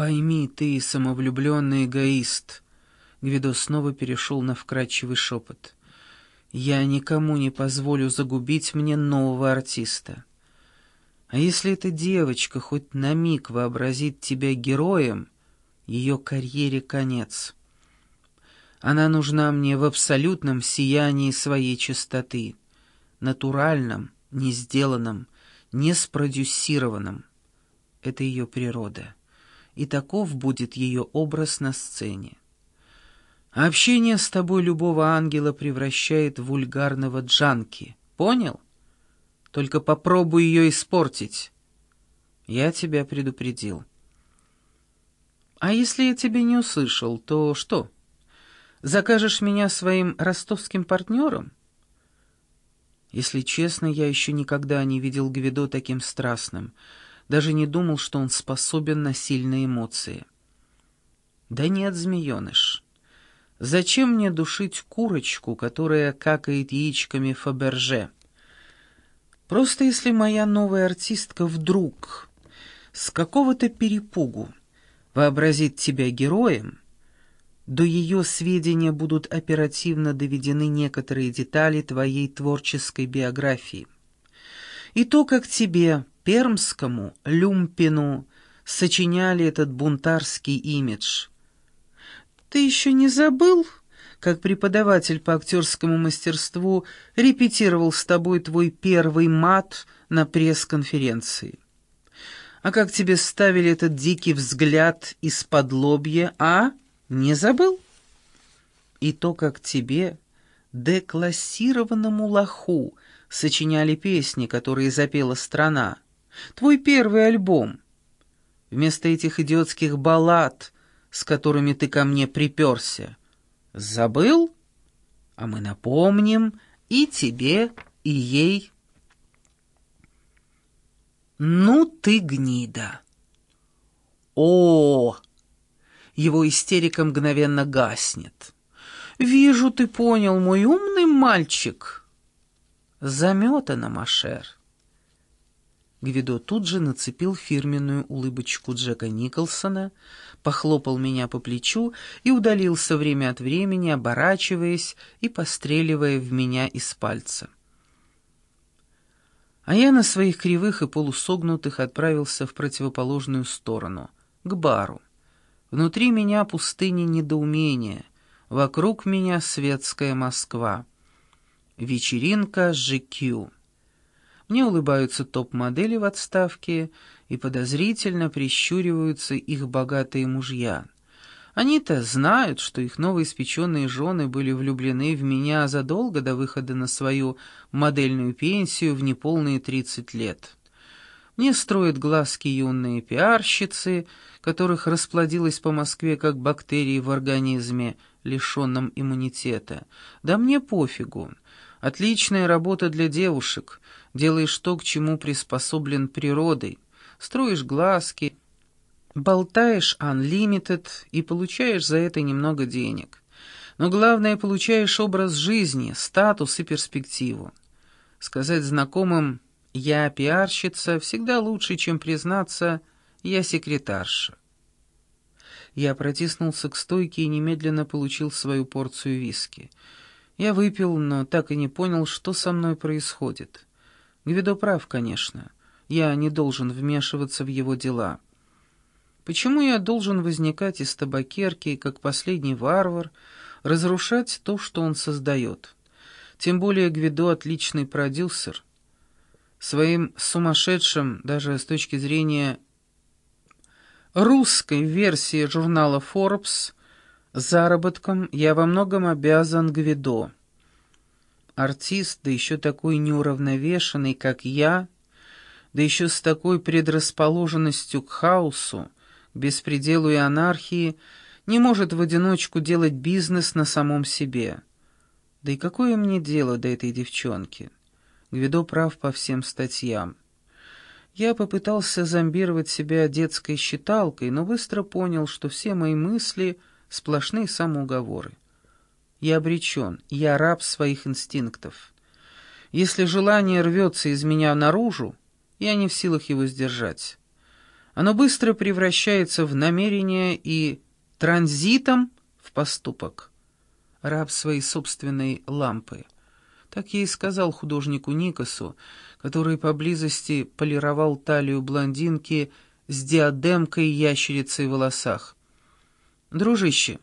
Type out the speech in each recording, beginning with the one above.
«Пойми ты, самовлюбленный эгоист!» Гвидо снова перешел на вкрадчивый шепот. «Я никому не позволю загубить мне нового артиста. А если эта девочка хоть на миг вообразит тебя героем, ее карьере конец. Она нужна мне в абсолютном сиянии своей чистоты, натуральном, не сделанном, не спродюсированном. Это ее природа, и таков будет ее образ на сцене. общение с тобой любого ангела превращает в вульгарного джанки. Понял? Только попробуй ее испортить. Я тебя предупредил. А если я тебя не услышал, то что? Закажешь меня своим ростовским партнером? Если честно, я еще никогда не видел Гвидо таким страстным, даже не думал, что он способен на сильные эмоции. Да нет, змееныш. Зачем мне душить курочку, которая какает яичками Фаберже? Просто если моя новая артистка вдруг с какого-то перепугу вообразит тебя героем, до ее сведения будут оперативно доведены некоторые детали твоей творческой биографии. И то, как тебе, Пермскому, Люмпину, сочиняли этот бунтарский имидж. Ты еще не забыл, как преподаватель по актерскому мастерству репетировал с тобой твой первый мат на пресс-конференции? А как тебе ставили этот дикий взгляд из-под лобья, а? Не забыл? И то, как тебе, деклассированному лоху, сочиняли песни, которые запела страна. Твой первый альбом. Вместо этих идиотских баллад, с которыми ты ко мне приперся. Забыл? А мы напомним и тебе, и ей. «Ну ты гнида!» «О!» Его истерика мгновенно гаснет. «Вижу, ты понял, мой умный мальчик!» «Заметано, Машер!» Гвидо тут же нацепил фирменную улыбочку Джека Николсона, похлопал меня по плечу и удалился время от времени, оборачиваясь и постреливая в меня из пальца а я на своих кривых и полусогнутых отправился в противоположную сторону, к бару. Внутри меня пустыня недоумения, вокруг меня светская Москва. Вечеринка GQ. Мне улыбаются топ-модели в отставке и подозрительно прищуриваются их богатые мужья — они-то знают, что их новоиспеченные жены были влюблены в меня задолго до выхода на свою модельную пенсию в неполные 30 лет. Мне строят глазки юные пиарщицы, которых расплодилось по Москве как бактерии в организме, лишенном иммунитета. Да мне пофигу. Отличная работа для девушек. Делаешь то, к чему приспособлен природой. Строишь глазки, Болтаешь unlimited и получаешь за это немного денег. Но главное, получаешь образ жизни, статус и перспективу. Сказать знакомым «я пиарщица» всегда лучше, чем признаться «я секретарша». Я протиснулся к стойке и немедленно получил свою порцию виски. Я выпил, но так и не понял, что со мной происходит. Гвидо прав, конечно. Я не должен вмешиваться в его дела. Почему я должен возникать из табакерки, как последний варвар, разрушать то, что он создает? Тем более Гвидо отличный продюсер. Своим сумасшедшим, даже с точки зрения русской версии журнала Forbes, заработком я во многом обязан Гвидо. Артист, да еще такой неуравновешенный, как я, да еще с такой предрасположенностью к хаосу, беспределу и анархии, не может в одиночку делать бизнес на самом себе. Да и какое мне дело до этой девчонки? Гвидо прав по всем статьям. Я попытался зомбировать себя детской считалкой, но быстро понял, что все мои мысли — сплошные самоуговоры. Я обречен, я раб своих инстинктов. Если желание рвется из меня наружу, я не в силах его сдержать. Оно быстро превращается в намерение и транзитом в поступок. Раб своей собственной лампы. Так я и сказал художнику Никосу, который поблизости полировал талию блондинки с диадемкой ящерицей в волосах. «Дружище,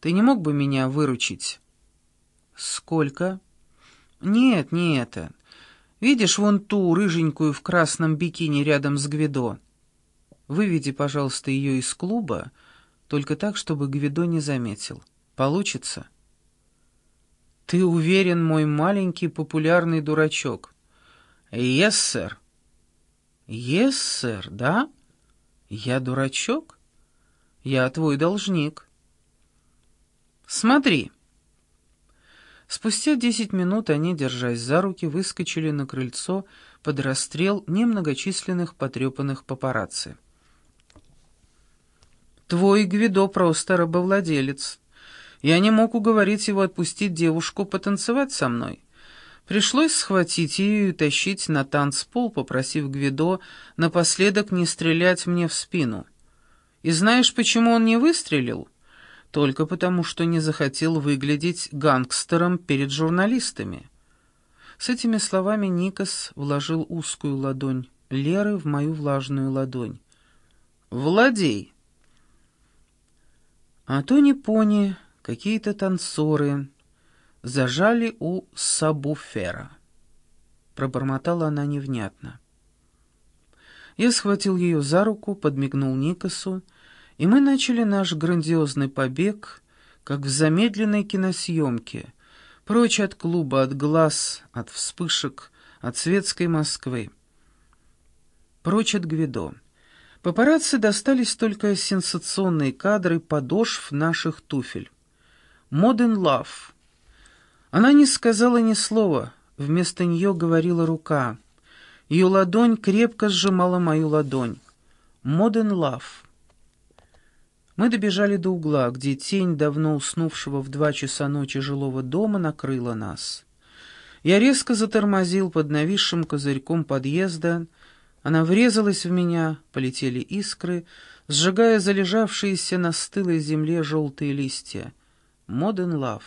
ты не мог бы меня выручить?» «Сколько?» «Нет, не это. Видишь вон ту рыженькую в красном бикини рядом с Гвидо? Выведи, пожалуйста, ее из клуба, только так, чтобы Гвидо не заметил. Получится?» «Ты уверен, мой маленький популярный дурачок?» «Ес, сэр». «Ес, сэр, да? Я дурачок? Я твой должник». «Смотри». Спустя десять минут они, держась за руки, выскочили на крыльцо под расстрел немногочисленных потрепанных папарацци. «Твой Гвидо просто рабовладелец. Я не мог уговорить его отпустить девушку потанцевать со мной. Пришлось схватить ее и тащить на танцпол, попросив Гвидо напоследок не стрелять мне в спину. И знаешь, почему он не выстрелил?» только потому, что не захотел выглядеть гангстером перед журналистами. С этими словами Никос вложил узкую ладонь Леры в мою влажную ладонь. «Владей!» А то не пони, какие-то танцоры зажали у сабуфера. Пробормотала она невнятно. Я схватил ее за руку, подмигнул Никосу, и мы начали наш грандиозный побег, как в замедленной киносъемке, прочь от клуба, от глаз, от вспышек, от светской Москвы. Прочь от Гвидо. Папарацци достались только сенсационные кадры подошв наших туфель. «Modern Love». Она не сказала ни слова, вместо нее говорила рука. Ее ладонь крепко сжимала мою ладонь. «Modern Love». Мы добежали до угла, где тень давно уснувшего в два часа ночи жилого дома накрыла нас. Я резко затормозил под нависшим козырьком подъезда, она врезалась в меня, полетели искры, сжигая залежавшиеся на стылой земле желтые листья. Modern Love.